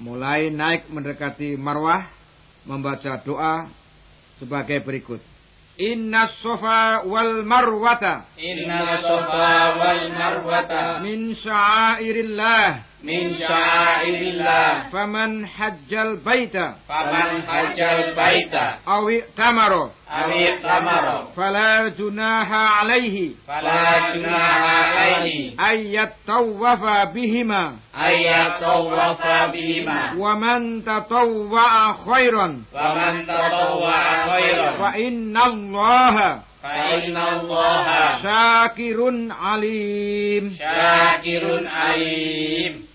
mulai naik mendekati marwah membaca doa sebagai berikut. Inna sofa wal marwata. Inna safa wal marwata. Min sya'airillah. Min sya'airillah. Faman hajjal baita. Faman hajjal baita. Awi tamaro awi tamaro fala junaha alaihi. Fala junaha alaihi أن يتطوف بهما أن يتطوف بهما ومن تطوع خيرا ومن تطوع خيرا فإن الله فإن الله شاكر عليم شاكر عليم